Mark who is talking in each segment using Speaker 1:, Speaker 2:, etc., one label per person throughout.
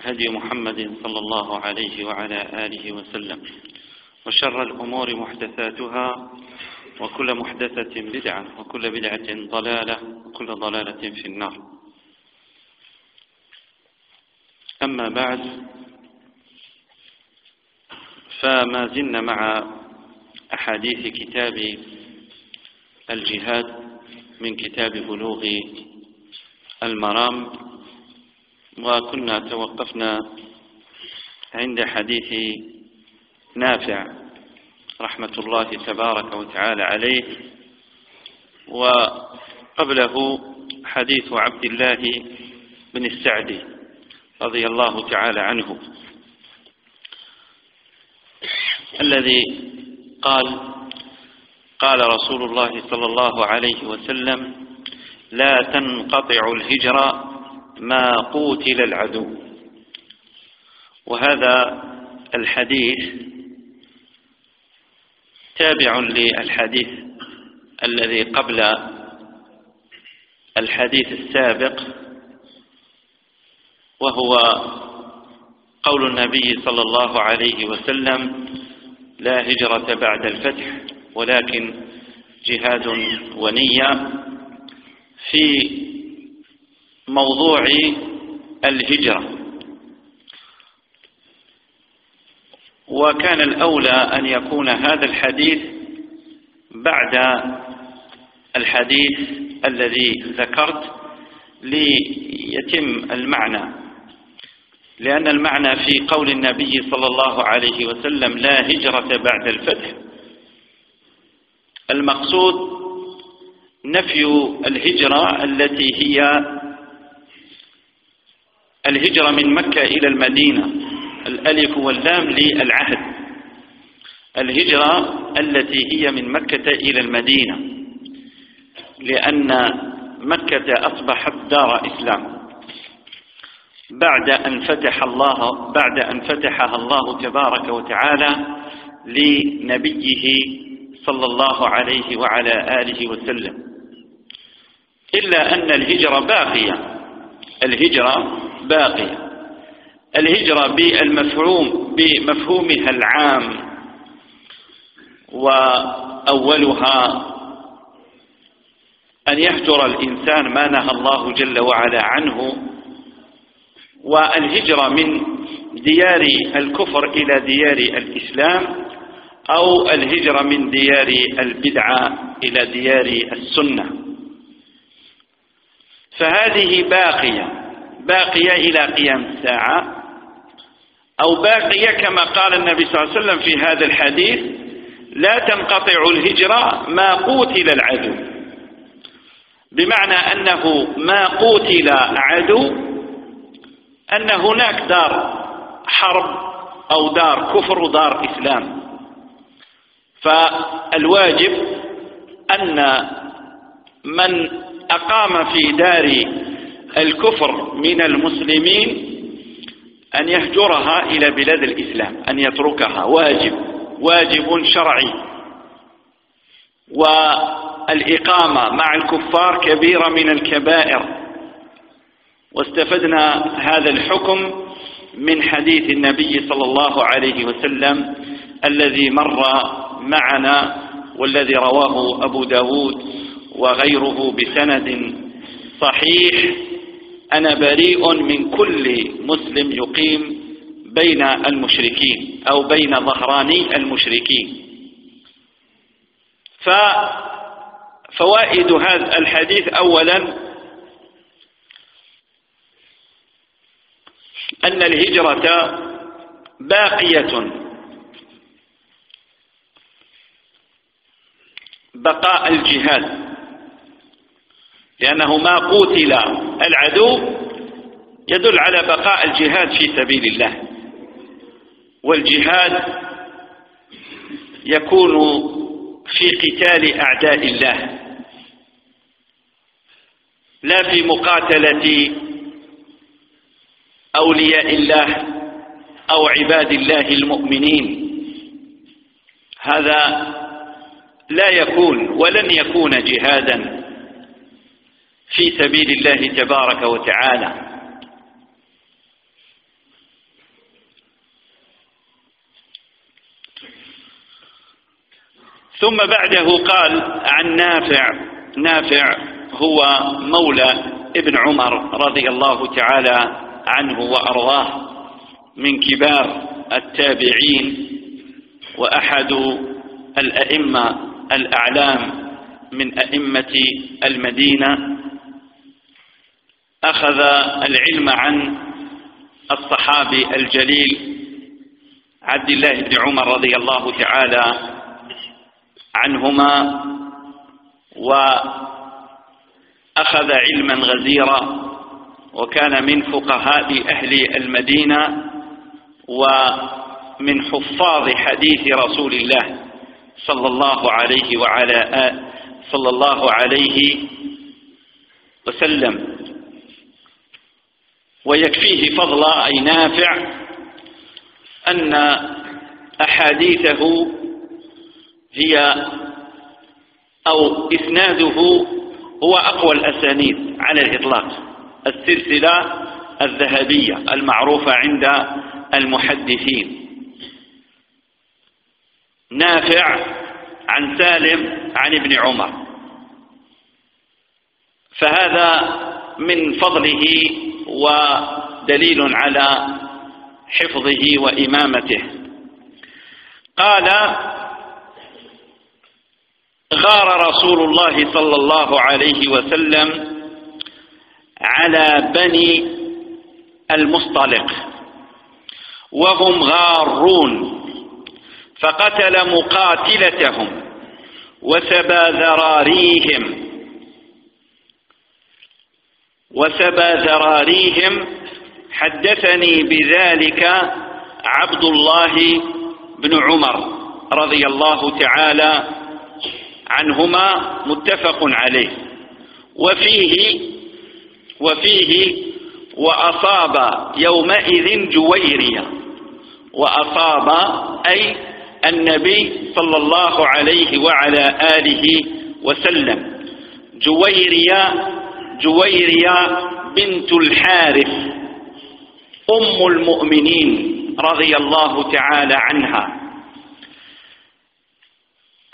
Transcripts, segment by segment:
Speaker 1: هدي محمد صلى الله عليه وعلى آله وسلم. وشر الأمور محدثاتها وكل محدثة بدعة وكل بدعة ضلالة وكل ضلالة في النار. أما بعد فما زلنا مع أحاديث كتاب الجهاد من كتاب بلوغ المرام. وكنا توقفنا عند حديث نافع رحمة الله تبارك وتعالى عليه وقبله حديث عبد الله بن السعدي رضي الله تعالى عنه. الذي قال قال رسول الله صلى الله عليه وسلم لا تنقطع الهجرة ما قوتل العدو. وهذا الحديث تابع للحديث الذي قبل الحديث السابق وهو قول النبي صلى الله عليه وسلم لا هجرة بعد الفتح ولكن جهاد ونية في موضوع الهجرة. وكان الأولى أن يكون هذا الحديث بعد الحديث الذي ذكرت ليتم المعنى. لأن المعنى في قول النبي صلى الله عليه وسلم لا هجرة بعد الفتح. المقصود نفي الهجرة التي هي الهجرة من مكة إلى المدينة الألف واللام للعهد. الهجرة التي هي من مكة إلى المدينة لأن مكة أصبحت دار إسلام. بعد أن فتح الله بعد أن فتحها الله تبارك وتعالى لنبيه صلى الله عليه وعلى آله وسلم. إلا أن الهجرة باقية. الهجرة باقية الهجرة بالمفهوم بمفهومها العام. وأولها أن يهجر الإنسان ما نهى الله جل وعلا عنه. والهجرة من ديار الكفر إلى ديار الإسلام أو الهجرة من ديار البدعة إلى ديار السنة. فهذه باقية. باقية إلى قيام الساعة أو باقية كما قال النبي صلى الله عليه وسلم في هذا الحديث لا تنقطع الهجرة ما قوتل العدو. بمعنى أنه ما قوتل عدو أن هناك دار حرب أو دار كفر ودار إسلام. فالواجب أن من أقام في دار الكفر من المسلمين أن يهجرها إلى بلاد الإسلام أن يتركها. واجب واجب شرعي. والإقامة مع الكفار كبيرة من الكبائر. واستفدنا هذا الحكم من حديث النبي صلى الله عليه وسلم الذي مر معنا والذي رواه أبو داود وغيره بسند صحيح. أنا بريء من كل مسلم يقيم بين المشركين أو بين ظهراني المشركين. ففوائد هذا الحديث أولا أن الهجرة باقية. بقاء الجهاد. لأنه ما قتل العدو يدل على بقاء الجهاد في سبيل الله. والجهاد يكون في قتال أعداء الله. لا في مقاتلة أولياء الله أو عباد الله المؤمنين. هذا لا يكون ولن يكون جهادا. في سبيل الله تبارك وتعالى. ثم بعده قال عن نافع. نافع هو مولى ابن عمر رضي الله تعالى عنه وأرضاه من كبار التابعين وأحد الأئمة الأعلام من أئمة المدينة. أخذ العلم عن الصحابي الجليل عبد الله بن عمر رضي الله تعالى عنهما وأخذ علما غزيرا وكان من فقهاء أهل المدينة ومن حفاظ حديث رسول الله صلى الله عليه وعلى صلى الله عليه وسلم. ويكفيه فضلا أي نافع أن أحاديثه هي أو إسناده هو أقوى الأسانيد على الإطلاق. السلسلة الذهبية المعروفة عند المحدثين. نافع عن سالم عن ابن عمر. فهذا من فضله ودليل على حفظه وإمامته. قال غار رسول الله صلى الله عليه وسلم على بني المصطلق وهم غارون فقتل مقاتلتهم وسبى ذراريهم وسبى ذراريهم حدثني بذلك عبد الله بن عمر رضي الله تعالى عنهما متفق عليه. وفيه وفيه وأصاب يومئذ جويريا وأصاب أي النبي صلى الله عليه وعلى آله وسلم. جويريا جويريا بنت الحارث أم المؤمنين رضي الله تعالى عنها.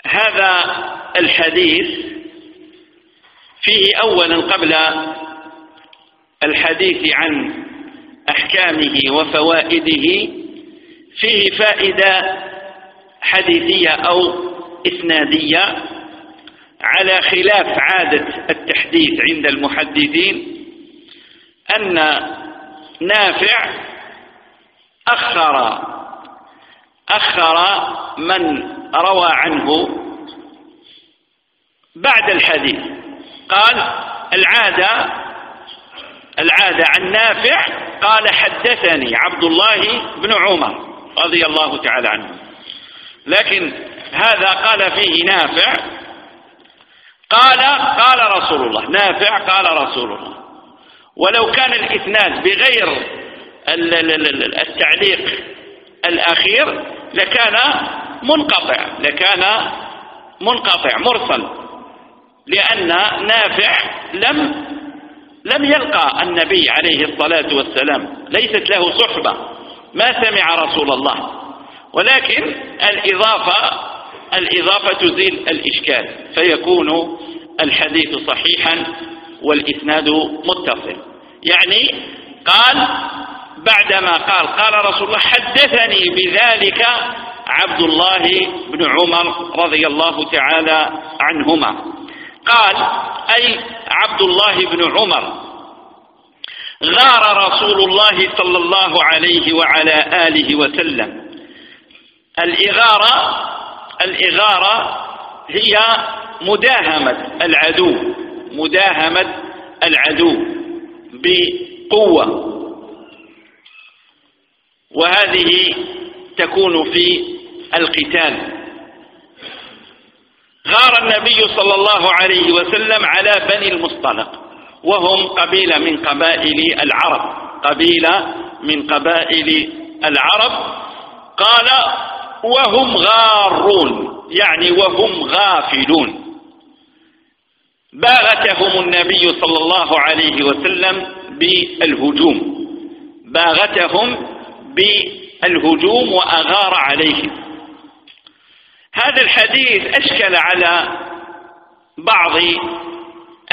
Speaker 1: هذا الحديث فيه أولا قبل الحديث عن أحكامه وفوائده فيه فائدة حديثية أو إسنادية. على خلاف عادة التحديث عند المحدثين أن نافع أخر أخر من روى عنه بعد الحديث. قال العادة العادة عن نافع. قال حدثني عبد الله بن عمر رضي الله تعالى عنه. لكن هذا قال فيه نافع. قال قال رسول الله نافع قال رسول الله. ولو كان الإسناد بغير التعليق الأخير لكان منقطع لكان منقطع مرسل. لأن نافع لم لم يلقى النبي عليه الصلاة والسلام ليست له صحبة. ما سمع رسول الله. ولكن الإضافة الإضافة تزيل الإشكال فيكون الحديث صحيحا والإسناد متصل. يعني قال بعدما قال قال رسول الله حدثني بذلك عبد الله بن عمر رضي الله تعالى عنهما. قال أي عبد الله بن عمر غار رسول الله صلى الله عليه وعلى آله وسلم. الإغارة الإغارة هي مداهمة العدو مداهمة العدو بقوة. وهذه تكون في القتال. غار النبي صلى الله عليه وسلم على بني المصطلق وهم قبيلة من قبائل العرب. قبيلة من قبائل العرب. قال وهم غارون يعني وهم غافلون. باغتهم النبي صلى الله عليه وسلم بالهجوم. باغتهم بالهجوم وأغار عليهم. هذا الحديث أشكل على بعض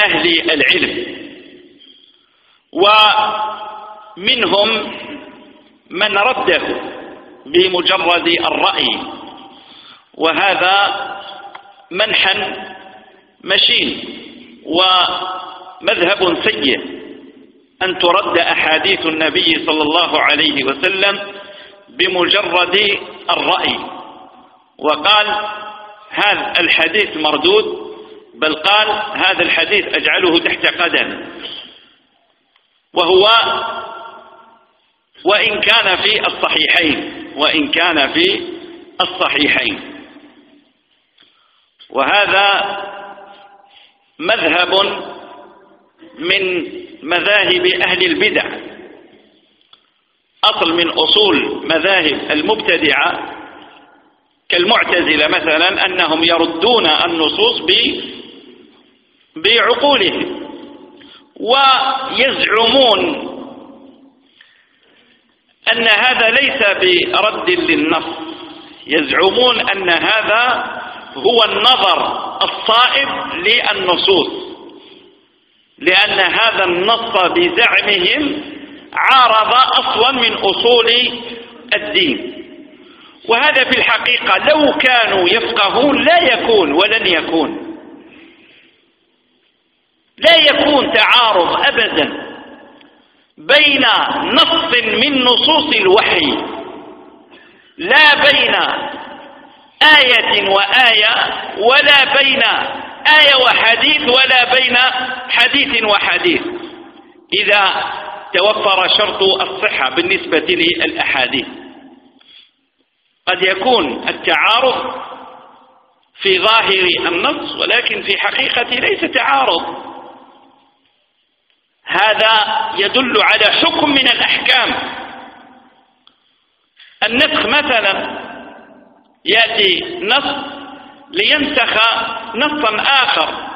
Speaker 1: أهل العلم ومنهم من رده. بمجرد الرأي. وهذا منحا مشين ومذهب سيء. أن ترد أحاديث النبي صلى الله عليه وسلم بمجرد الرأي. وقال هذا الحديث مردود بل قال هذا الحديث أجعله تحت قدم. وهو وإن كان في الصحيحين. وإن كان في الصحيحين. وهذا مذهب من مذاهب أهل البدع. أصل من أصول مذاهب المبتدعة كالمعتزلة مثلا أنهم يردون النصوص بعقولهم ويزعمون أن هذا ليس برد للنص. يزعمون أن هذا هو النظر الصائب للنصوص. لأن هذا النص بزعمهم عارض أصلا من أصول الدين. وهذا في الحقيقة لو كانوا يفقهون لا يكون ولن يكون. لا يكون تعارض أبدا. بين نص من نصوص الوحي. لا بين آية وآية ولا بين آية وحديث ولا بين حديث وحديث. إذا توفر شرط الصحة بالنسبة للأحاديث. قد يكون التعارض في ظاهر النص ولكن في حقيقة ليس تعارض. هذا يدل على حكم من الأحكام. النسخ مثلا يأتي نص لينسخ نصا آخر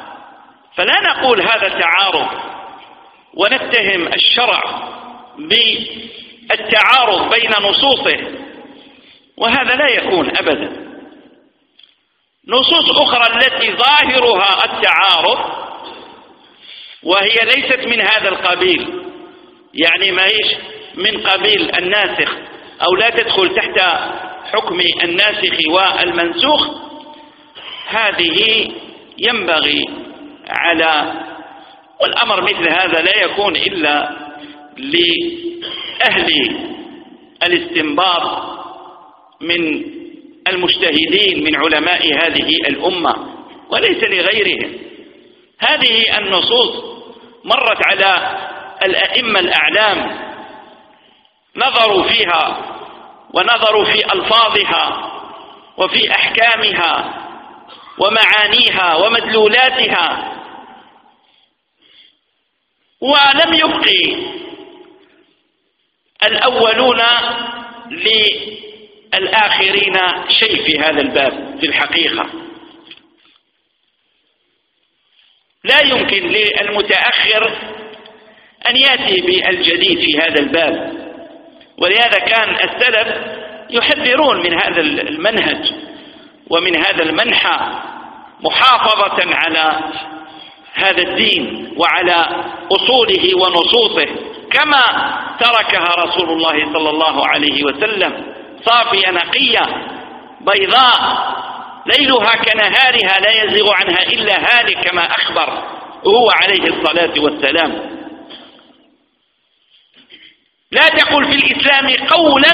Speaker 1: فلا نقول هذا تعارض ونتهم الشرع بالتعارض بين نصوصه وهذا لا يكون أبدا. نصوص أخرى التي ظاهرها التعارض وهي ليست من هذا القبيل. يعني ما هيش من قبيل الناسخ أو لا تدخل تحت حكم الناسخ والمنسوخ. هذه ينبغي على والأمر مثل هذا لا يكون إلا لأهل الاستنباط من المجتهدين من علماء هذه الأمة وليس لغيرهم. هذه النصوص مرت على الأئمة الأعلام نظروا فيها ونظروا في ألفاظها وفي أحكامها ومعانيها ومدلولاتها. ولم يبقي الأولون للآخرين شيء في هذا الباب في الحقيقة. لا يمكن للمتأخر أن يأتي بالجديد في هذا الباب. ولهذا كان السلف يحذرون من هذا المنهج ومن هذا المنحى محافظة على هذا الدين وعلى أصوله ونصوصه كما تركها رسول الله صلى الله عليه وسلم صافية نقية بيضاء ليلها كنهارها لا يزيغ عنها إلا هالك كما أخبر. هو عليه الصلاة والسلام. لا تقل في الإسلام قولا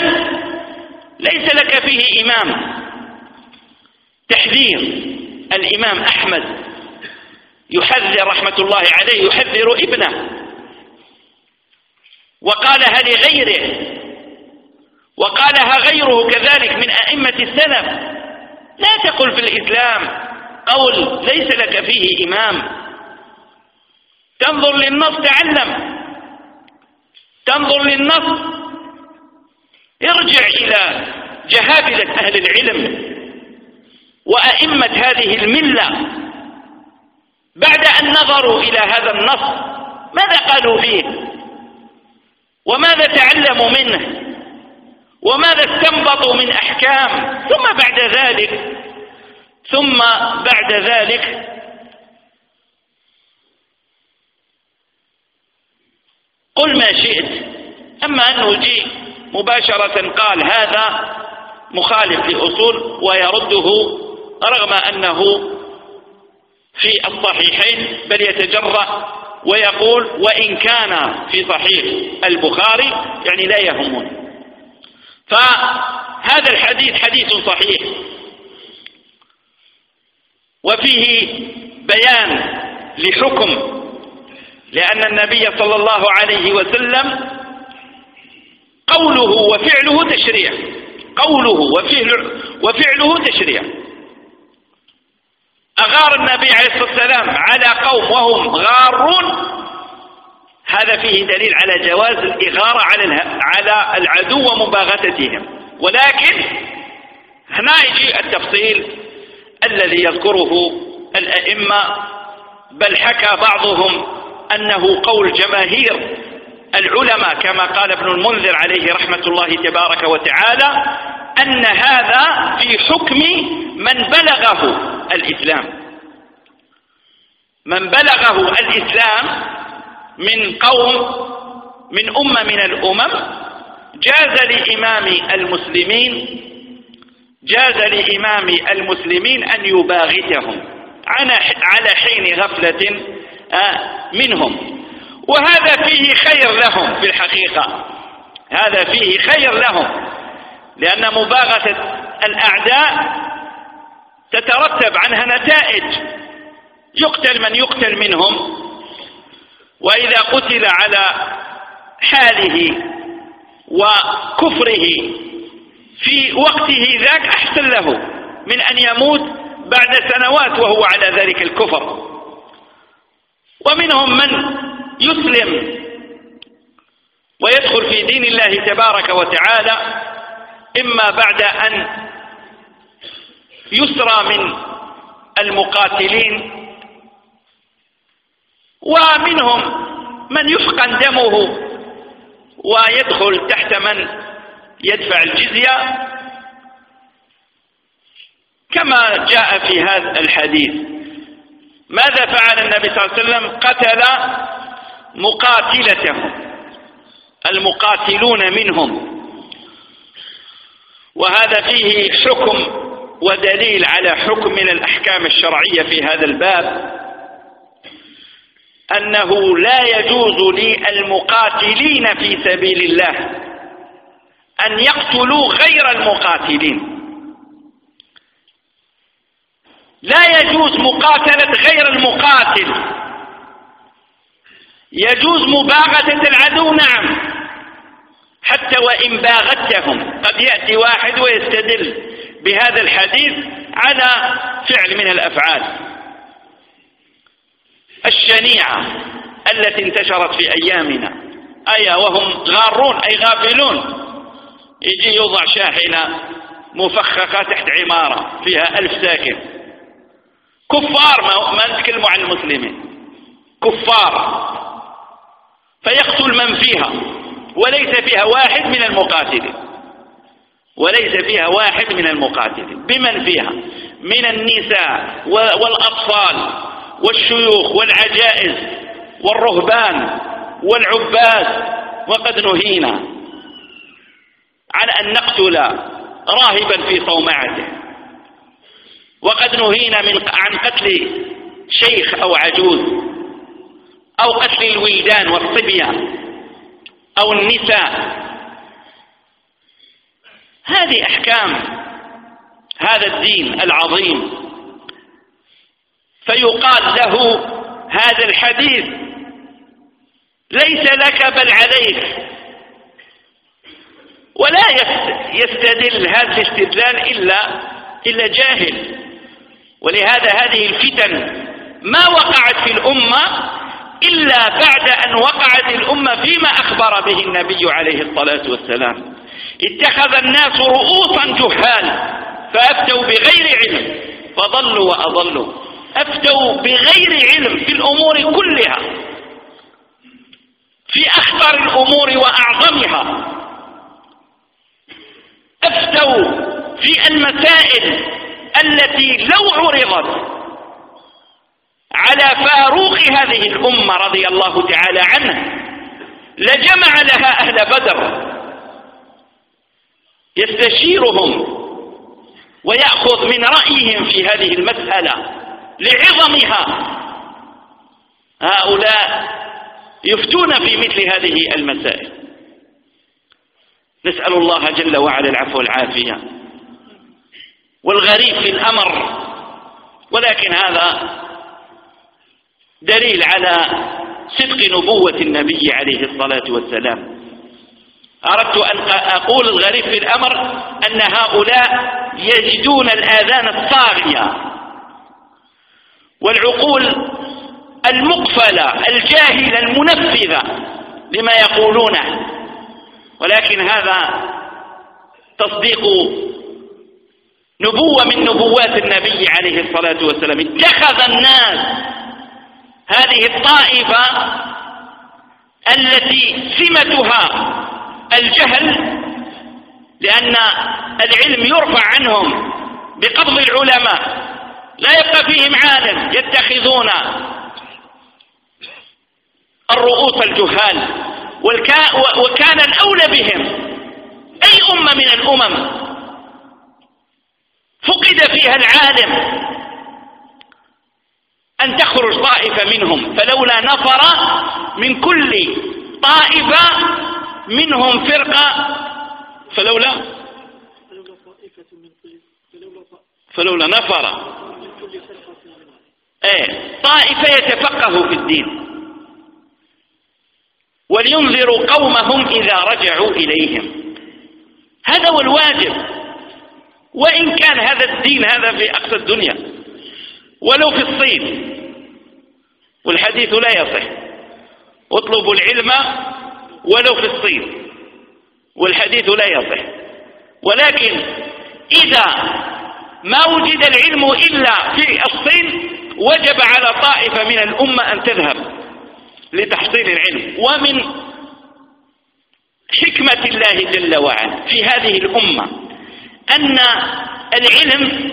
Speaker 1: ليس لك فيه إمام. تحذير الإمام أحمد. يحذر رحمة الله عليه يحذر ابنه. وقالها لغيره وقالها غيره كذلك من أئمة السلف. لا تقل في الإسلام قول ليس لك فيه إمام. تنظر للنص تعلم. تنظر للنص. ارجع إلى جهابلة أهل العلم وأئمة هذه الملة. بعد أن نظروا إلى هذا النص ماذا قالوا فيه؟ وماذا تعلموا منه؟ وماذا استنبطوا من أحكام؟ ثم بعد ذلك ثم بعد ذلك قل ما شئت. أما أنه جي مباشرة قال هذا مخالف لأصول ويرده رغم أنه في الصحيحين بل يتجرأ ويقول وإن كان في صحيح البخاري يعني لا يهمون. فهذا الحديث حديث صحيح. وفيه بيان لحكم لأن النبي صلى الله عليه وسلم قوله وفعله تشريع. قوله وفعله, وفعله تشريع. أغار النبي عليه الصلاة والسلام على قوم وهم غارون هذا فيه دليل على جواز الإغارة على على العدو ومباغتتهم. ولكن هنا يجي التفصيل الذي يذكره الأئمة بل حكى بعضهم أنه قول جماهير العلماء كما قال ابن المنذر عليه رحمة الله تبارك وتعالى أن هذا في حكم من بلغه الإسلام. من بلغه الإسلام من قوم من أمة من الأمم جاز لإمام المسلمين جاز لإمام المسلمين أن يباغتهم على حين غفلة آه، منهم. وهذا فيه خير لهم في الحقيقة. هذا فيه خير لهم. لأن مباغتة الأعداء تترتب عنها نتائج. يقتل من يقتل منهم. وإذا قتل على حاله وكفره في وقته ذاك أحسن له من أن يموت بعد سنوات وهو على ذلك الكفر. ومنهم من يسلم ويدخل في دين الله تبارك وتعالى إما بعد أن يسرى من المقاتلين ومنهم من يفقن دمه ويدخل تحت من يدفع الجزية. كما جاء في هذا الحديث. ماذا فعل النبي صلى الله عليه وسلم؟ قتل مقاتلتهم. المقاتلون منهم. وهذا فيه حكم ودليل على حكم من الأحكام الشرعية في هذا الباب. أنه لا يجوز للمقاتلين في سبيل الله أن يقتلوا غير المقاتلين. لا يجوز مقاتلة غير المقاتل. يجوز مباغتة العدو نعم حتى وإن باغتهم. قد يأتي واحد ويستدل بهذا الحديث على فعل من الأفعال. الشنيعة التي انتشرت في أيامنا. أي وهم غارون أي غافلون. يجي يوضع شاحنة مفخخة تحت عمارة فيها ألف ساكن. كفار ما نتكلموا عن المسلمين. كفار. فيقتل من فيها وليس فيها واحد من المقاتلين. وليس فيها واحد من المقاتلين. بمن فيها؟ من النساء والأطفال. والشيوخ والعجائز والرهبان والعباد وقد نهينا على أن نقتل راهبا في صومعته. وقد نهينا من عن قتل شيخ أو عجوز أو قتل الولدان والصبيان أو النساء. هذه أحكام هذا الدين العظيم فيقال له هذا الحديث ليس لك بل عليك. ولا يستدل هذا الاستدلال إلا إلا جاهل. ولهذا هذه الفتن ما وقعت في الأمة إلا بعد أن وقعت الأمة فيما أخبر به النبي عليه الصلاة والسلام. اتخذ الناس رؤوسا جهال فأفتوا بغير علم فضلوا وأضلوا. أفتوا بغير علم في الأمور كلها في أخطر الأمور وأعظمها. أفتوا في المسائل التي لو عرضت على فاروق هذه الأمة رضي الله تعالى عنه لجمع لها أهل بدر. يستشيرهم ويأخذ من رأيهم في هذه المسألة. لعظمها. هؤلاء يفتون في مثل هذه المسائل. نسأل الله جل وعلا العفو والعافية. والغريب في الأمر ولكن هذا دليل على صدق نبوة النبي عليه الصلاة والسلام. أردت أن أقول الغريب في الأمر أن هؤلاء يجدون الآذان الصاغية. والعقول المقفلة الجاهلة المنفذة لما يقولونه ولكن هذا تصديق نبوة من نبوات النبي عليه الصلاة والسلام. اتخذ الناس هذه الطائفة التي سمتها الجهل لأن العلم يرفع عنهم بقبض العلماء. لا يبقى فيهم عالم يتخذون الرؤوس الجهال وكان الأولى بهم. أي أمة من الأمم فقد فيها العالم أن تخرج طائفة منهم؟ فلولا نفر من كل طائفة منهم فرقة. فلولا فلولا نفر إيه طائفة يتفقهوا في الدين. ولينذروا قومهم إذا رجعوا إليهم. هذا هو الواجب. وإن كان هذا الدين هذا في أقصى الدنيا. ولو في الصين. والحديث لا يصح. اطلبوا العلم ولو في الصين. والحديث لا يصح. ولكن إذا ما وجد العلم إلا في الصين وجب على طائفة من الأمة أن تذهب لتحصيل العلم. ومن حكمة الله جل وعلا في هذه الأمة أن العلم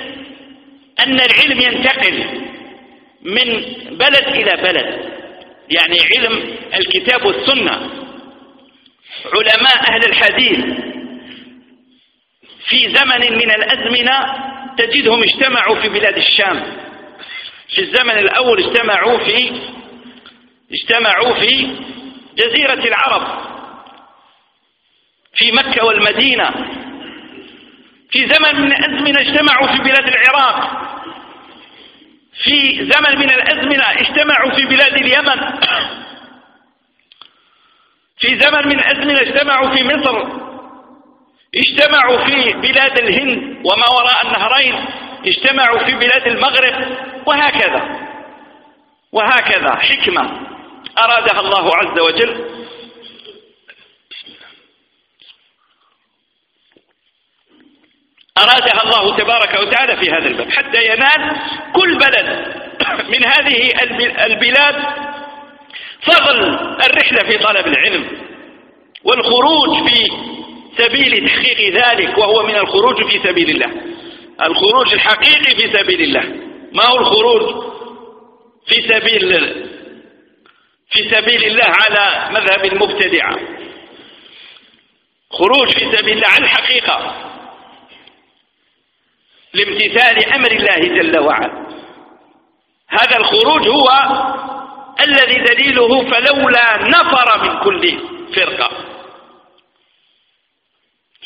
Speaker 1: أن العلم ينتقل من بلد إلى بلد. يعني علم الكتاب والسنة. علماء أهل الحديث في زمن من الأزمنة تجدهم اجتمعوا في بلاد الشام. في الزمن الأول اجتمعوا في اجتمعوا في جزيرة العرب في مكة والمدينة. في زمن من الأزمنة اجتمعوا في بلاد العراق. في زمن من الأزمنة اجتمعوا في بلاد اليمن. في زمن من الأزمنة اجتمعوا في مصر. اجتمعوا في بلاد الهند وما وراء النهرين. اجتمعوا في بلاد المغرب. وهكذا. وهكذا. حكمة أرادها الله عز وجل. أرادها الله تبارك وتعالى في هذا الباب حتى ينال كل بلد من هذه البلاد فضل الرحلة في طلب العلم والخروج في سبيل تحقيق ذلك وهو من الخروج في سبيل الله. الخروج الحقيقي في سبيل الله. ما هو الخروج في سبيل في سبيل الله على مذهب المبتدعة خروج في سبيل الله على الحقيقة. لامتثال أمر الله جل وعلا. هذا الخروج هو الذي دليله فلولا نفر من كل فرقة.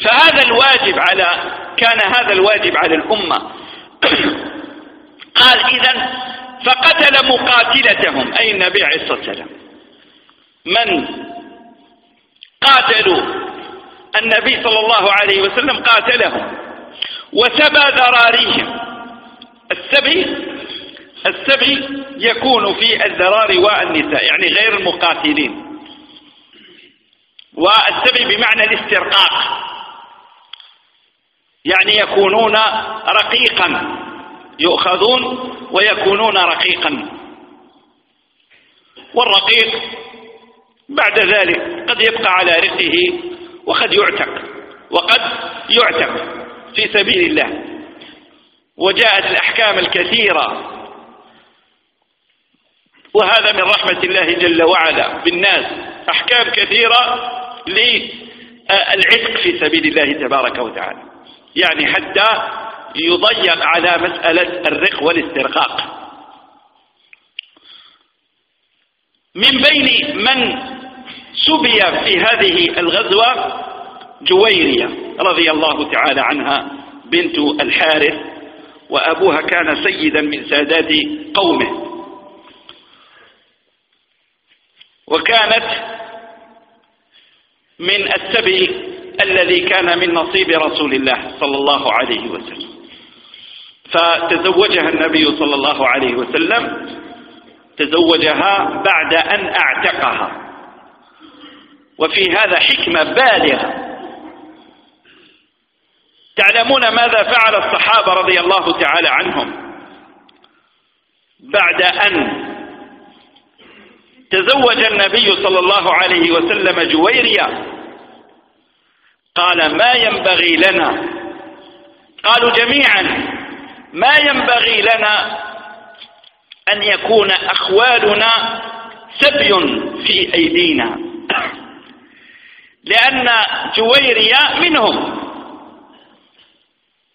Speaker 1: فهذا الواجب على كان هذا الواجب على الأمة. قال إذا فقتل مقاتلتهم. أي النبي عليه الصلاة والسلام. من قاتلوا؟ النبي صلى الله عليه وسلم قاتلهم. وسبى ذراريهم. السبي السبي يكون في الذراري والنساء يعني غير المقاتلين. والسبي بمعنى الاسترقاق. يعني يكونون رقيقا. يؤخذون ويكونون رقيقا. والرقيق بعد ذلك قد يبقى على رقه وقد يعتق وقد يعتق في سبيل الله. وجاءت الأحكام الكثيرة. وهذا من رحمة الله جل وعلا بالناس. أحكام كثيرة للعتق في سبيل الله تبارك وتعالى. يعني حتى يضيق على مسألة الرق والاسترقاق. من بين من سبي في هذه الغزوة جويرية رضي الله تعالى عنها بنت الحارث وأبوها كان سيدا من سادات قومه. وكانت من السبي الذي كان من نصيب رسول الله صلى الله عليه وسلم. فتزوجها النبي صلى الله عليه وسلم تزوجها بعد أن أعتقها. وفي هذا حكمة بالغة. تعلمون ماذا فعل الصحابة رضي الله تعالى عنهم؟ بعد أن تزوج النبي صلى الله عليه وسلم جويريا قال ما ينبغي لنا. قالوا جميعا. ما ينبغي لنا أن يكون أخوالنا سبي في أيدينا. لأن جويريا منهم.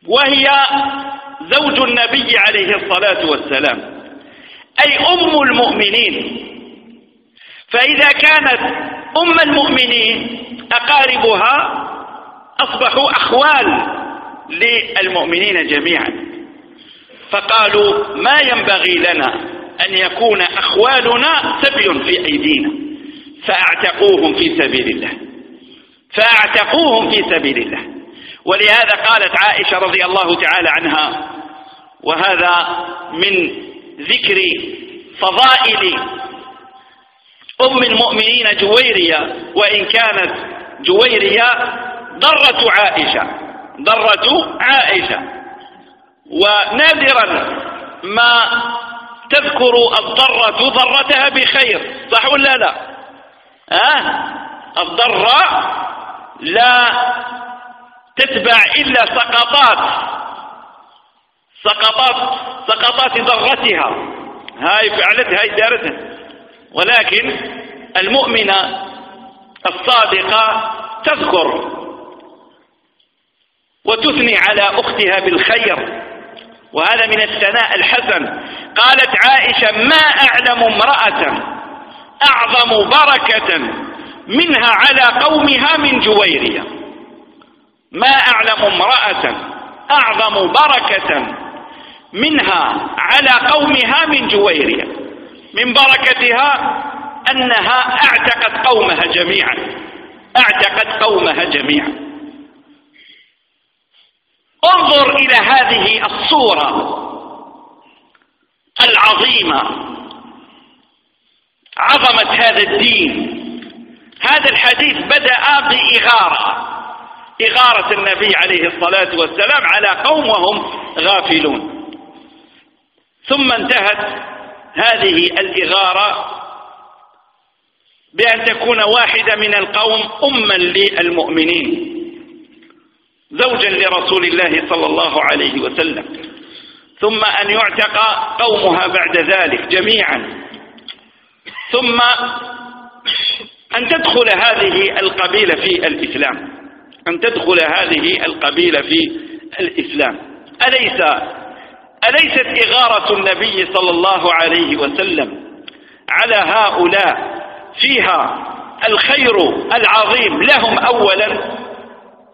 Speaker 1: وهي زوج النبي عليه الصلاة والسلام. أي أم المؤمنين. فإذا كانت أم المؤمنين أقاربها أصبحوا أخوال للمؤمنين جميعا. فقالوا ما ينبغي لنا أن يكون أخوالنا سبي في أيدينا. فأعتقوهم في سبيل الله. فأعتقوهم في سبيل الله. ولهذا قالت عائشة رضي الله تعالى عنها وهذا من ذكر فضائل أم المؤمنين جويرية وإن كانت جويرية ضرة عائشة ضرة عائشة. ونادرا ما تذكر الضرة. ضرتها بخير صح ولا لا؟ أه؟ الضرة لا تتبع إلا سقطات سقطات سقطات ضرتها. هاي فعلتها هاي دارتها. ولكن المؤمنة الصادقة تذكر وتثني على أختها بالخير. وهذا من الثناء الحسن. قالت عائشة ما أعلم امرأة أعظم بركة منها على قومها من جويرية. ما أعلم امرأة أعظم بركة منها على قومها من جويرية. من بركتها أنها أعتقت قومها جميعا. أعتقت قومها جميعا. انظر إلى هذه الصورة العظيمة. عظمة هذا الدين. هذا الحديث بدأ بإغارة. إغارة النبي عليه الصلاة والسلام على قوم وهم غافلون. ثم انتهت هذه الإغارة بأن تكون واحدة من القوم أما للمؤمنين. زوجا لرسول الله صلى الله عليه وسلم. ثم أن يعتق قومها بعد ذلك جميعا. ثم أن تدخل هذه القبيلة في الإسلام. أن تدخل هذه القبيلة في الإسلام. أليس أليست إغارة النبي صلى الله عليه وسلم على هؤلاء فيها الخير العظيم لهم أولا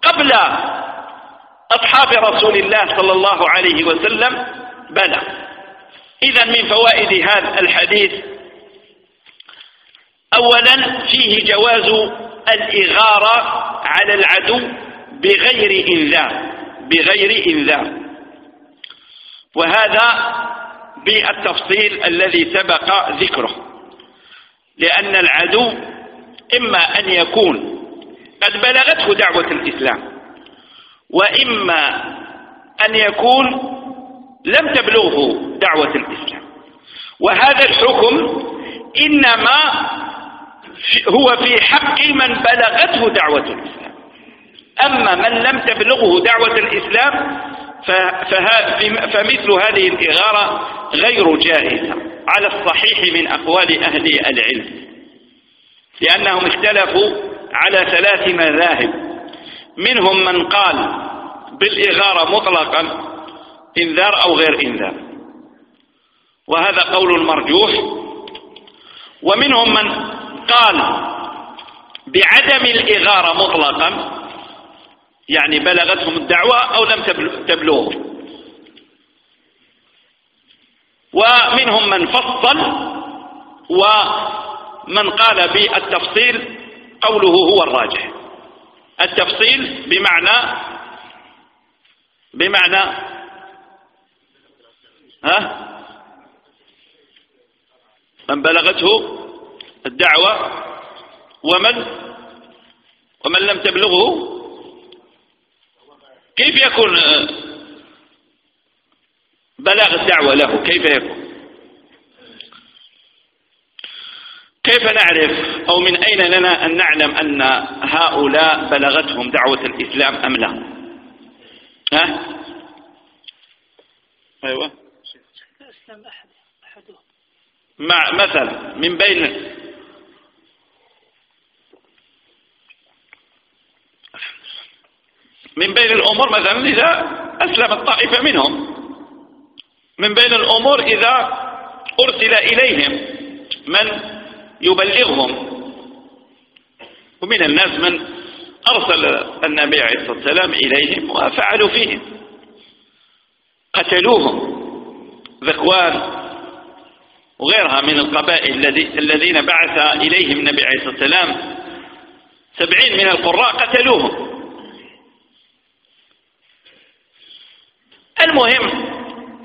Speaker 1: قبل أصحاب رسول الله صلى الله عليه وسلم بلى. إذا من فوائد هذا الحديث أولا فيه جواز الإغارة على العدو بغير إنذار بغير إنذار. وهذا بالتفصيل الذي سبق ذكره. لأن العدو إما أن يكون قد بلغته دعوة الإسلام وإما أن يكون لم تبلغه دعوة الإسلام. وهذا الحكم إنما هو في حق من بلغته دعوة الإسلام. أما من لم تبلغه دعوة الإسلام فمثل هذه الإغارة غير جائزة على الصحيح من أقوال أهل العلم لأنهم اختلفوا على ثلاث مذاهب. منهم من قال بالإغارة مطلقا إنذار أو غير إنذار. وهذا قول مرجوح. ومنهم من قال بعدم الإغارة مطلقا يعني بلغتهم الدعوة أو لم تبلغهم. ومنهم من فصل ومن قال بالتفصيل قوله هو الراجح. التفصيل بمعنى بمعنى ها؟ من بلغته الدعوة ومن ومن لم تبلغه؟ كيف يكون بلاغ الدعوة له؟ كيف يكون؟ كيف نعرف أو من أين لنا أن نعلم أن هؤلاء بلغتهم دعوة الإسلام أم لا؟ ها؟ أيوة. مع مثلا من بين من بين الأمور مثلا إذا أسلمت طائفة منهم. من بين الأمور إذا أرسل إليهم. من يبلغهم. ومن الناس من أرسل النبي عليه الصلاة والسلام إليهم وفعلوا فيهم. قتلوهم. ذكوان وغيرها من القبائل الذين بعث إليهم النبي عليه الصلاة والسلام. سبعين من القراء قتلوهم. المهم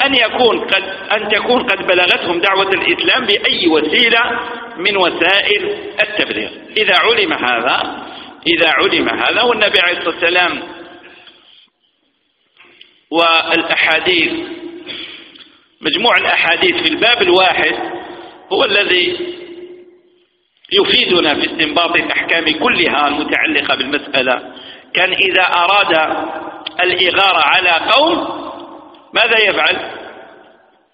Speaker 1: أن يكون قد أن تكون قد بلغتهم دعوة الإسلام بأي وسيلة من وسائل التبليغ إذا علم هذا إذا علم هذا والنبي عليه الصلاة والسلام والأحاديث مجموع الأحاديث في الباب الواحد هو الذي يفيدنا في استنباط الأحكام كلها المتعلقة بالمسألة. كان إذا أراد الإغارة على قوم ماذا يفعل؟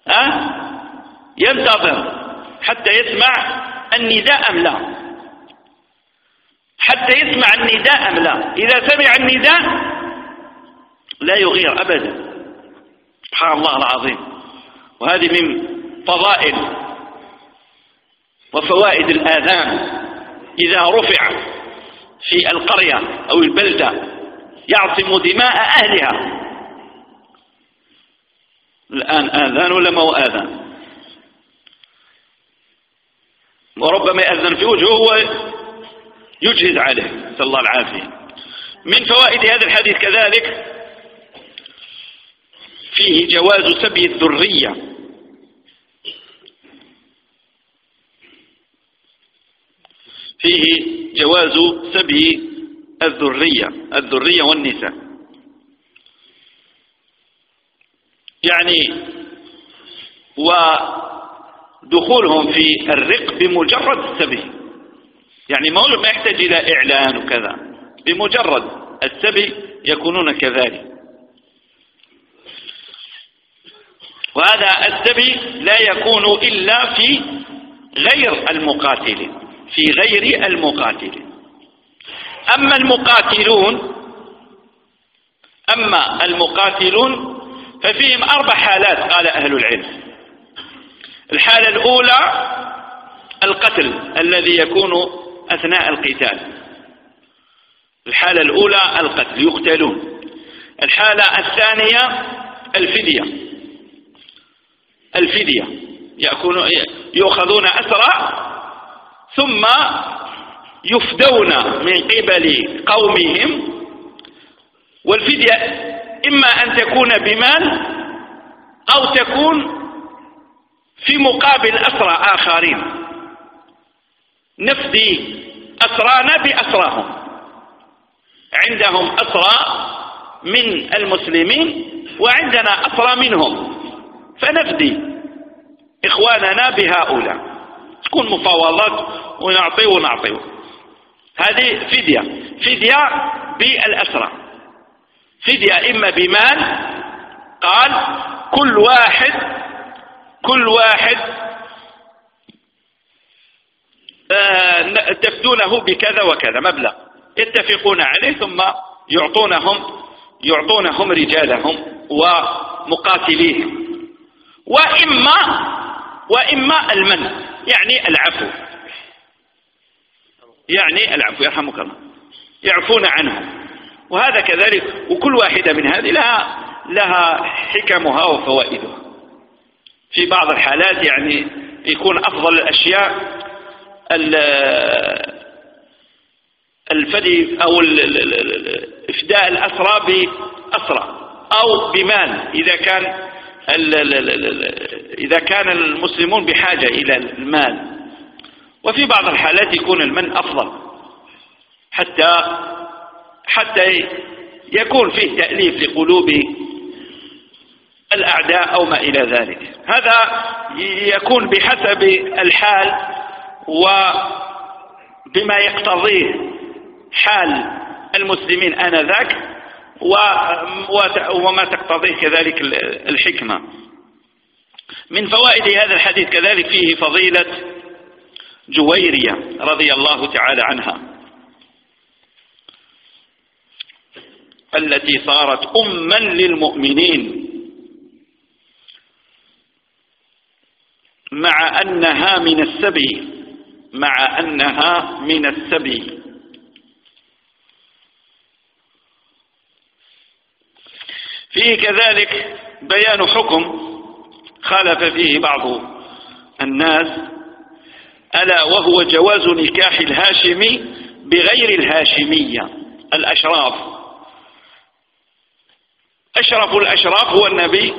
Speaker 1: ها؟ ينتظر حتى يسمع النداء أم لا؟ حتى يسمع النداء أم لا؟ إذا سمع النداء لا يغير أبدا. سبحان الله العظيم. وهذه من فضائل وفوائد الآذان. إذا رفع في القرية أو البلدة يعصم دماء أهلها. الآن آذان ولا ما هو آذان؟ وربما يأذن في وجهه هو يجهز عليه نسأل الله العافية. من فوائد هذا الحديث كذلك فيه جواز سبي الذرية. فيه جواز سبي الذرية الذرية والنساء. يعني ودخولهم في الرق بمجرد السبي. يعني ما يحتاج إلى إعلان وكذا. بمجرد السبي يكونون كذلك. وهذا السبي لا يكون إلا في غير المقاتلين. في غير المقاتلين. أما المقاتلون أما المقاتلون ففيهم أربع حالات قال أهل العلم. الحالة الأولى القتل الذي يكون أثناء القتال. الحالة الأولى القتل يقتلون. الحالة الثانية الفدية. الفدية. يكون يؤخذون أسرى ثم يفدون من قبل قومهم. والفدية إما أن تكون بمال أو تكون في مقابل أسرى آخرين. نفدي أسرانا بأسراهم. عندهم أسرى من المسلمين وعندنا أسرى منهم. فنفدي إخواننا بهؤلاء. تكون مفاوضات ونعطي ونعطي. هذه فدية. فدية بالأسرى. فدية إما بمال. قال كل واحد كل واحد آه، تفدونه بكذا وكذا مبلغ. يتفقون عليه ثم يعطونهم يعطونهم رجالهم ومقاتليهم. وإما وإما المن يعني العفو. يعني العفو يرحمك الله. يعفون عنهم. وهذا كذلك وكل واحدة من هذه لها لها حكمها وفوائدها. في بعض الحالات يعني يكون أفضل الأشياء الفدي أو إفداء الأسرى بأسرى أو بمال إذا كان إذا كان المسلمون بحاجة إلى المال. وفي بعض الحالات يكون المن أفضل. حتى حتى يكون فيه تأليف لقلوب الأعداء أو ما إلى ذلك. هذا يكون بحسب الحال وبما يقتضيه حال المسلمين آنذاك وما تقتضيه كذلك الحكمة. من فوائد هذا الحديث كذلك فيه فضيلة جويرية رضي الله تعالى عنها. التي صارت أما للمؤمنين. مع أنها من السبي. مع أنها من السبي. فيه كذلك بيان حكم خالف فيه بعض الناس ألا وهو جواز نكاح الهاشمي بغير الهاشمية الأشراف. أشرف الأشراف هو النبي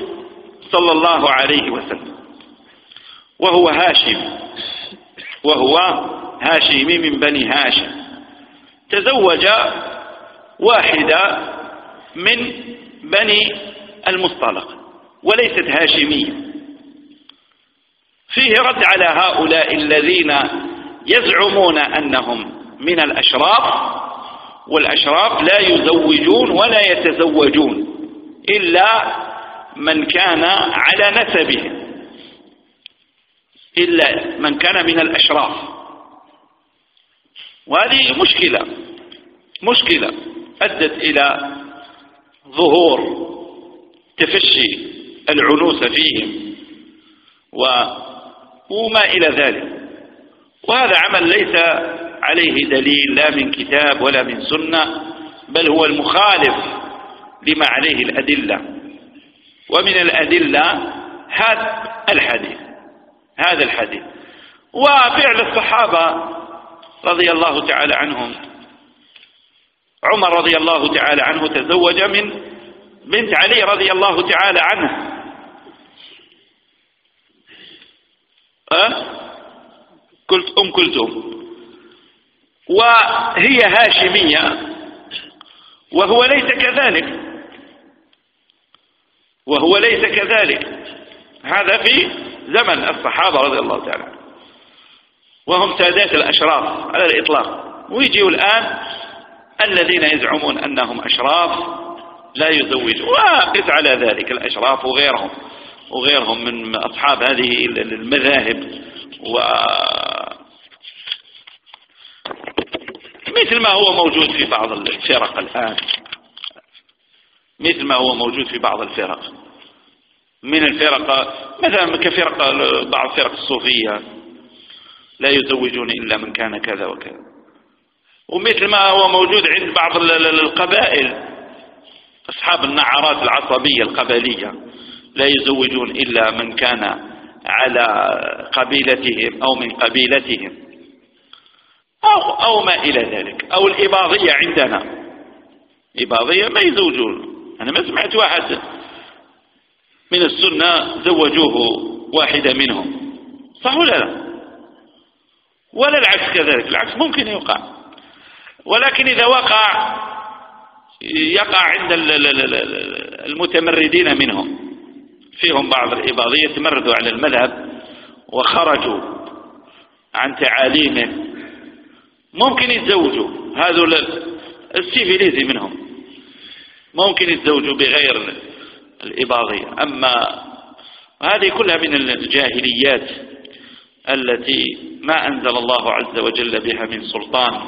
Speaker 1: صلى الله عليه وسلم. وهو هاشم. وهو هاشمي من بني هاشم. تزوج واحدة من بني المصطلق وليست هاشمية. فيه رد على هؤلاء الذين يزعمون أنهم من الأشراف والأشراف لا يزوجون ولا يتزوجون إلا من كان على نسبهم. إلا من كان من الأشراف. وهذه مشكلة مشكلة أدت إلى ظهور تفشي العنوسة فيهم وما إلى ذلك. وهذا عمل ليس عليه دليل لا من كتاب ولا من سنة بل هو المخالف لما عليه الأدلة. ومن الأدلة هذا الحديث. هذا الحديث. وفعل الصحابة رضي الله تعالى عنهم. عمر رضي الله تعالى عنه تزوج من بنت علي رضي الله تعالى عنه. أه؟ قلت أم كلثوم. وهي هاشمية. وهو ليس كذلك. وهو ليس كذلك. هذا في زمن الصحابة رضي الله تعالى وهم سادات الأشراف على الإطلاق. ويجيوا الآن الذين يزعمون أنهم أشراف لا يزوجون. وقس على ذلك الأشراف وغيرهم. وغيرهم من أصحاب هذه المذاهب. و مثل ما هو موجود في بعض الفرق الآن. مثل ما هو موجود في بعض الفرق. من الفرق مثلا كفرق بعض فرق الصوفية لا يزوجون إلا من كان كذا وكذا. ومثل ما هو موجود عند بعض القبائل أصحاب النعرات العصبية القبلية لا يزوجون إلا من كان على قبيلتهم أو من قبيلتهم أو, أو ما إلى ذلك أو الإباضية عندنا. إباضية ما يزوجون. أنا ما سمعت واحد من السنة زوجوه واحدة منهم. صح ولا لا؟ ولا العكس كذلك. العكس ممكن يقع ولكن إذا وقع يقع عند المتمردين منهم. فيهم بعض الإباضية تمردوا على المذهب وخرجوا عن تعاليمه. ممكن يتزوجوا. هذول السيفيليزي منهم. ممكن يتزوجوا بغير الإباضية أما هذه كلها من الجاهليات التي ما أنزل الله عز وجل بها من سلطان.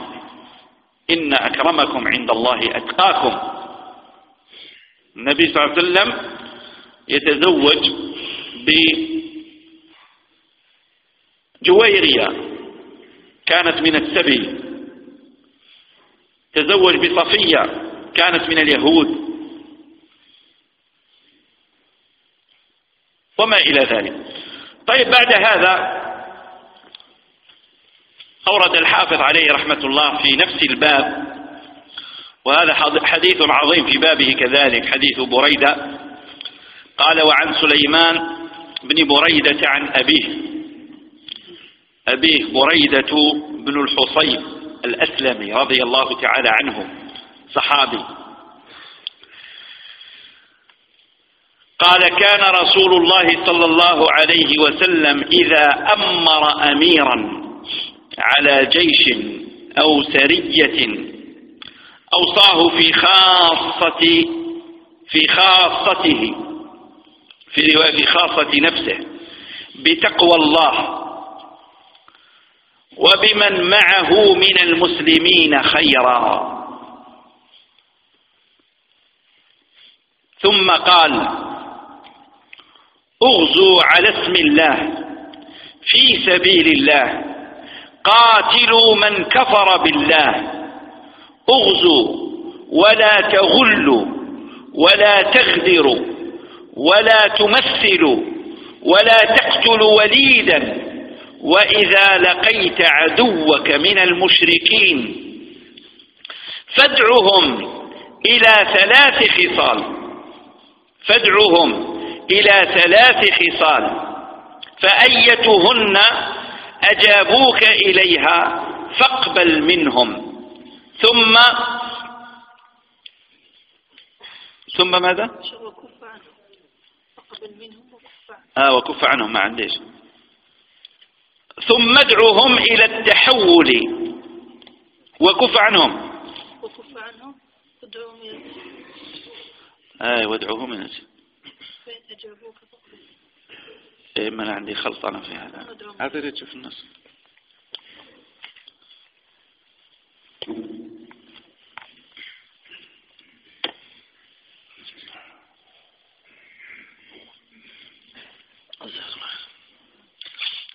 Speaker 1: إن أكرمكم عند الله أتقاكم. النبي صلى الله عليه وسلم يتزوج بجويرية كانت من السبي. تزوج بصفية كانت من اليهود. وما إلى ذلك. طيب بعد هذا أورد الحافظ عليه رحمة الله في نفس الباب وهذا حديث عظيم في بابه كذلك حديث بريدة. قال وعن سليمان بن بريدة عن أبيه. أبيه بريدة بن الحصيب الأسلمي رضي الله تعالى عنه صحابي. قال كان رسول الله صلى الله عليه وسلم إذا أمر أميرا على جيش أو سرية أوصاه في خاصة في خاصته في في خاصة نفسه بتقوى الله وبمن معه من المسلمين خيرا. ثم قال اغزوا على اسم الله في سبيل الله. قاتلوا من كفر بالله. اغزوا ولا تغلوا ولا تغدروا ولا تمثلوا ولا تقتلوا وليدا. وإذا لقيت عدوك من المشركين فادعهم إلى ثلاث خصال. فادعهم إلى ثلاث خصال. فأيتهن أجابوك إليها فاقبل منهم. ثم ثم ماذا؟ آه وكف عنهم ما عنديش. ثم ادعوهم إلى التحول. وكف عنهم. وكف عنهم ادعوهم إلى آه وادعوهم إلى إيه ما أنا عندي خلط أنا في هذا هذا تشوف النص.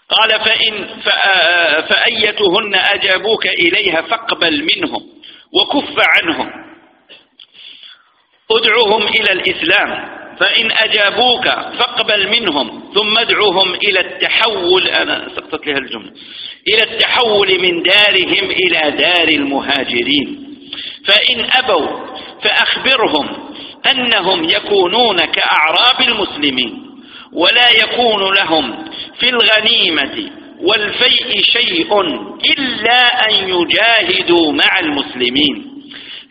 Speaker 1: قال فإن فأيتهن أجابوك إليها فاقبل منهم وكف عنهم. ادعهم إلى الإسلام. فإن أجابوك فاقبل منهم ثم ادعوهم إلى التحول أنا سقطت لها الجملة إلى التحول من دارهم إلى دار المهاجرين. فإن أبوا فأخبرهم أنهم يكونون كأعراب المسلمين ولا يكون لهم في الغنيمة والفيء شيء إلا أن يجاهدوا مع المسلمين.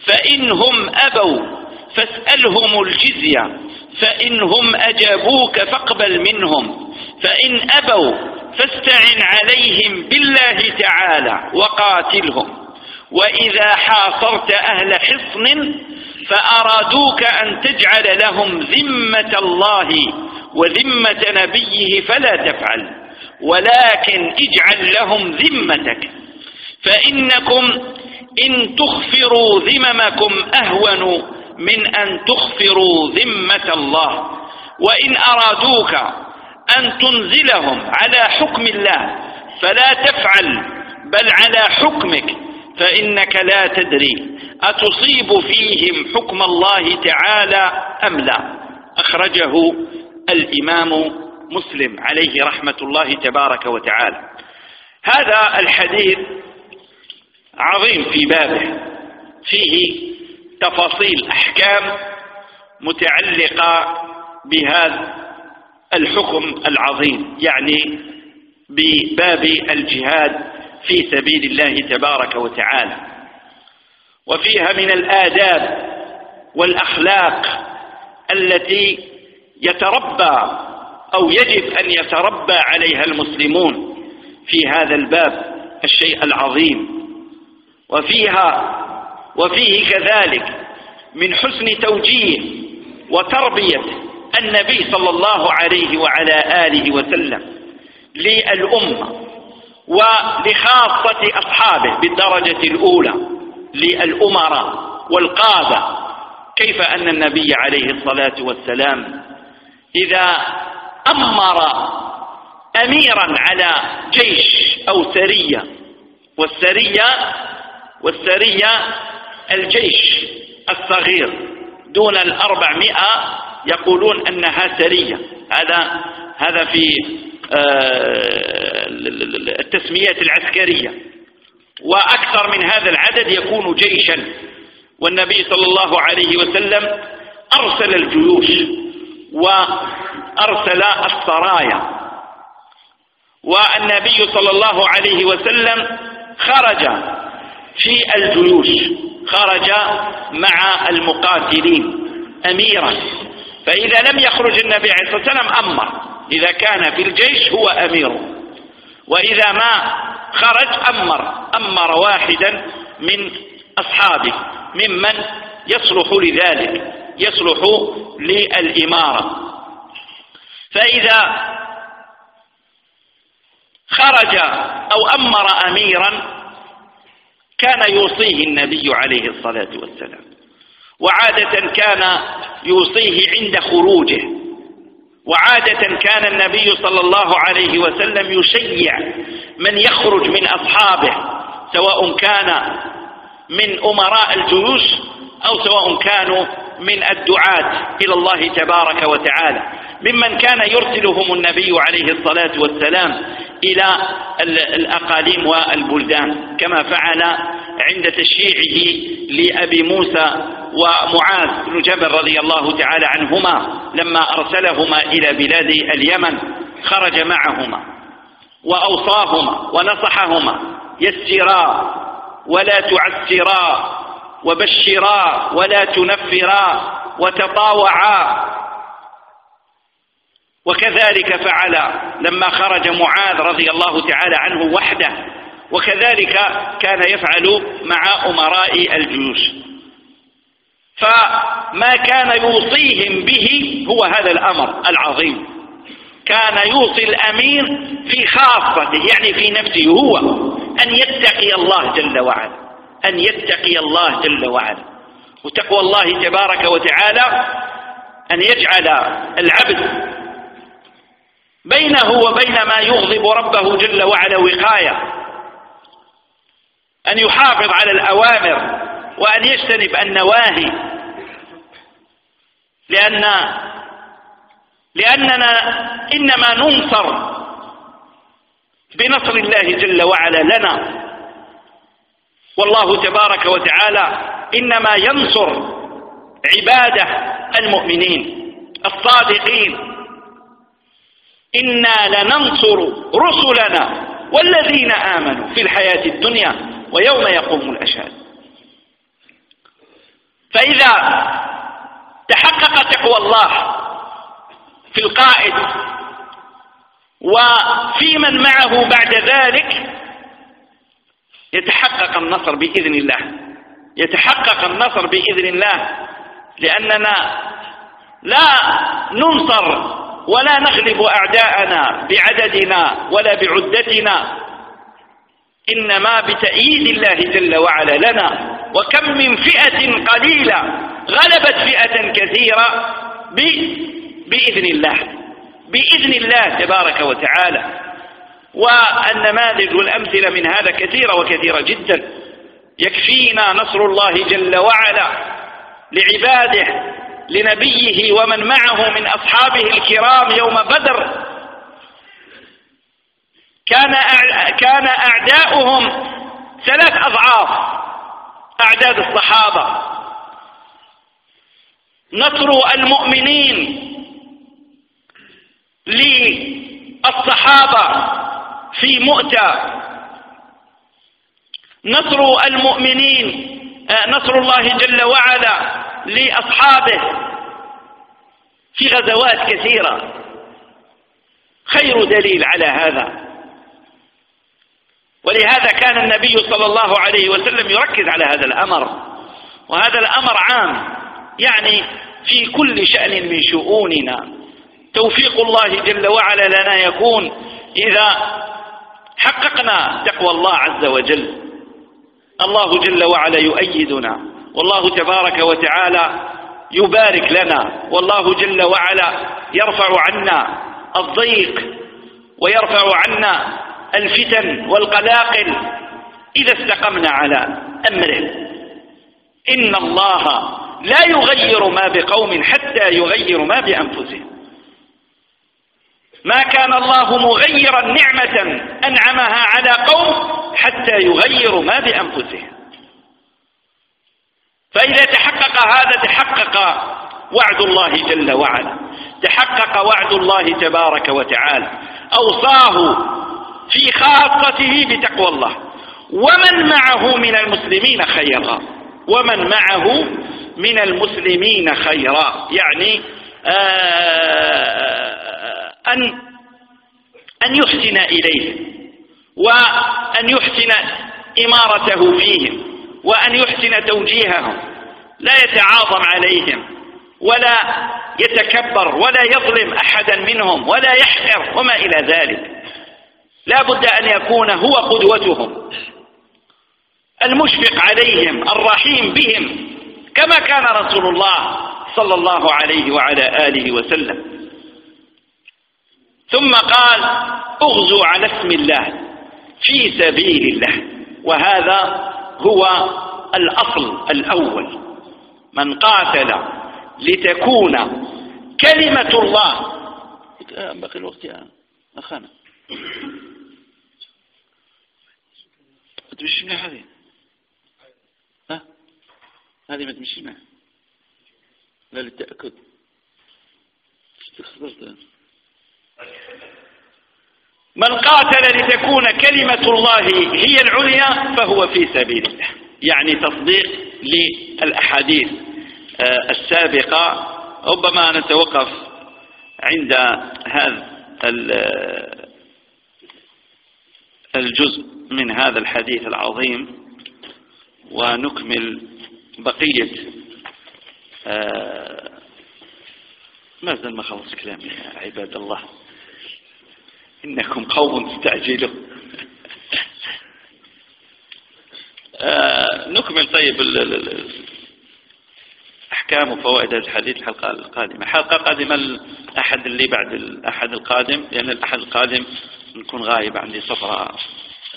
Speaker 1: فإنهم أبوا فاسألهم الجزية فإنهم أجابوك فاقبل منهم فإن أبوا فاستعن عليهم بالله تعالى وقاتلهم. وإذا حاصرت أهل حصن فأرادوك أن تجعل لهم ذمة الله وذمة نبيه فلا تفعل ولكن اجعل لهم ذمتك. فإنكم إن تخفروا ذممكم أهون من أن تخفروا ذمة الله وإن أرادوك أن تنزلهم على حكم الله فلا تفعل بل على حكمك فإنك لا تدري أتصيب فيهم حكم الله تعالى أم لا. أخرجه الإمام مسلم عليه رحمة الله تبارك وتعالى. هذا الحديث عظيم في بابه فيه تفاصيل أحكام متعلقة بهذا الحكم العظيم يعني بباب الجهاد في سبيل الله تبارك وتعالى. وفيها من الآداب والأخلاق التي يتربى أو يجب أن يتربى عليها المسلمون في هذا الباب الشيء العظيم. وفيها وفيه كذلك من حسن توجيه وتربية النبي صلى الله عليه وعلى آله وسلم للأمة ولخاصة أصحابه بالدرجة الأولى للأمراء والقادة. كيف أن النبي عليه الصلاة والسلام إذا أمر أميرا على جيش أو سرية والسرية والسرية الجيش الصغير دون الأربعمائة يقولون أنها سرية. هذا هذا في آه، التسميات العسكرية. وأكثر من هذا العدد يكون جيشا. والنبي صلى الله عليه وسلم أرسل الجيوش وأرسل السرايا. والنبي صلى الله عليه وسلم خرج في الجيوش. خرج مع المقاتلين أميرا. فإذا لم يخرج النبي عليه الصلاة والسلام أمر. إذا كان في الجيش هو أمير. وإذا ما خرج أمر. أمر واحدا من أصحابه. ممن يصلح لذلك. يصلح للإمارة. فإذا خرج أو أمر أميرا كان يوصيه النبي عليه الصلاة والسلام. وعادة كان يوصيه عند خروجه. وعادة كان النبي صلى الله عليه وسلم يشيع من يخرج من أصحابه سواء كان من أمراء الجيوش أو سواء كانوا من الدعاة إلى الله تبارك وتعالى. ممن كان يرسلهم النبي عليه الصلاة والسلام إلى الأقاليم والبلدان كما فعل عند تشييعه لأبي موسى ومعاذ بن جبل رضي الله تعالى عنهما لما أرسلهما إلى بلاد اليمن خرج معهما وأوصاهما ونصحهما يسرا ولا تعسرا وبشرا ولا تنفرا وتطاوعا وكذلك فعل لما خرج معاذ رضي الله تعالى عنه وحده. وكذلك كان يفعل مع أمراء الجيوش. فما كان يوصيهم به هو هذا الأمر العظيم. كان يوصي الأمير في خاصته يعني في نفسه هو أن يتقي الله جل وعلا. أن يتقي الله جل وعلا. وتقوى الله تبارك وتعالى أن يجعل العبد بينه وبين ما يغضب ربه جل وعلا وقاية. أن يحافظ على الأوامر وأن يجتنب النواهي. لأن لأننا إنما ننصر بنصر الله جل وعلا لنا. والله تبارك وتعالى إنما ينصر عباده المؤمنين الصادقين إنا لننصر رسلنا والذين آمنوا في الحياة الدنيا ويوم يقوم الأشهاد. فإذا تحقق تقوى الله في القائد وفي من معه بعد ذلك يتحقق النصر بإذن الله. يتحقق النصر بإذن الله لأننا لا ننصر ولا نغلب أعداءنا بعددنا ولا بعدتنا. إنما بتأييد الله جل وعلا لنا. وكم من فئة قليلة غلبت فئة كثيرة بإذن الله. بإذن الله تبارك وتعالى. والنماذج والأمثلة من هذا كثيرة وكثيرة جدا. يكفينا نصر الله جل وعلا لعباده لنبيه ومن معه من أصحابه الكرام يوم بدر. كان كان أعداؤهم ثلاث أضعاف أعداد الصحابة. نصر المؤمنين للصحابة في مؤتة. نصر المؤمنين آه، نصر الله جل وعلا. لأصحابه في غزوات كثيرة. خير دليل على هذا. ولهذا كان النبي صلى الله عليه وسلم يركز على هذا الأمر. وهذا الأمر عام يعني في كل شأن من شؤوننا. توفيق الله جل وعلا لنا يكون إذا حققنا تقوى الله عز وجل. الله جل وعلا يؤيدنا. والله تبارك وتعالى يبارك لنا والله جل وعلا يرفع عنا الضيق ويرفع عنا الفتن والقلاقل إذا استقمنا على أمره. إن الله لا يغير ما بقوم حتى يغيروا ما بأنفسهم. ما كان الله مغيرا نعمة أنعمها على قوم حتى يغيروا ما بأنفسهم. فإذا تحقق هذا تحقق وعد الله جل وعلا. تحقق وعد الله تبارك وتعالى. أوصاه في خاصته بتقوى الله. ومن معه من المسلمين خيرا. ومن معه من المسلمين خيرا. يعني آه، أن أن يحسن إليهم وأن يحسن إمارته فيهم. وأن يحسن توجيههم لا يتعاظم عليهم ولا يتكبر ولا يظلم أحدا منهم ولا يحقر وما إلى ذلك. لا بد أن يكون هو قدوتهم. المشفق عليهم الرحيم بهم كما كان رسول الله صلى الله عليه وعلى آله وسلم. ثم قال اغزوا على اسم الله في سبيل الله. وهذا هو الأصل الأول. من قاتل لتكون كلمة الله.
Speaker 2: بقي الوقت يا أخانا. تمشي منها هذه؟ ها؟ هذه ما تمشي معها لا للتأكد. استخسرت
Speaker 1: من قاتل لتكون كلمة الله هي العليا فهو في سبيل الله يعني تصديق للأحاديث آه، السابقة. ربما نتوقف عند هذا الجزء من هذا الحديث العظيم ونكمل بقية آه، ما زال ما خلص كلامي عباد الله. إنكم قوم تستعجلون. آه نكمل طيب أحكام وفوائد هذا الحديث الحلقة القادمة. الحلقة القادمة الأحد اللي بعد الأحد القادم لأن الأحد القادم نكون غايب عندي سفرة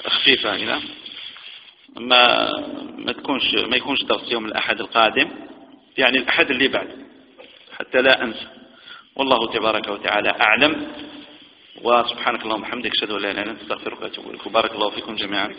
Speaker 1: خفيفة هنا. ما ما تكونش ما يكونش درس يوم الأحد القادم. يعني الأحد اللي بعد. حتى لا أنسى. والله تبارك وتعالى أعلم. وسبحانك اللهم وبحمدك أشهد أن لا إله إلا أنت أستغفرك وأتوب إليك. وبارك الله فيكم جميعا.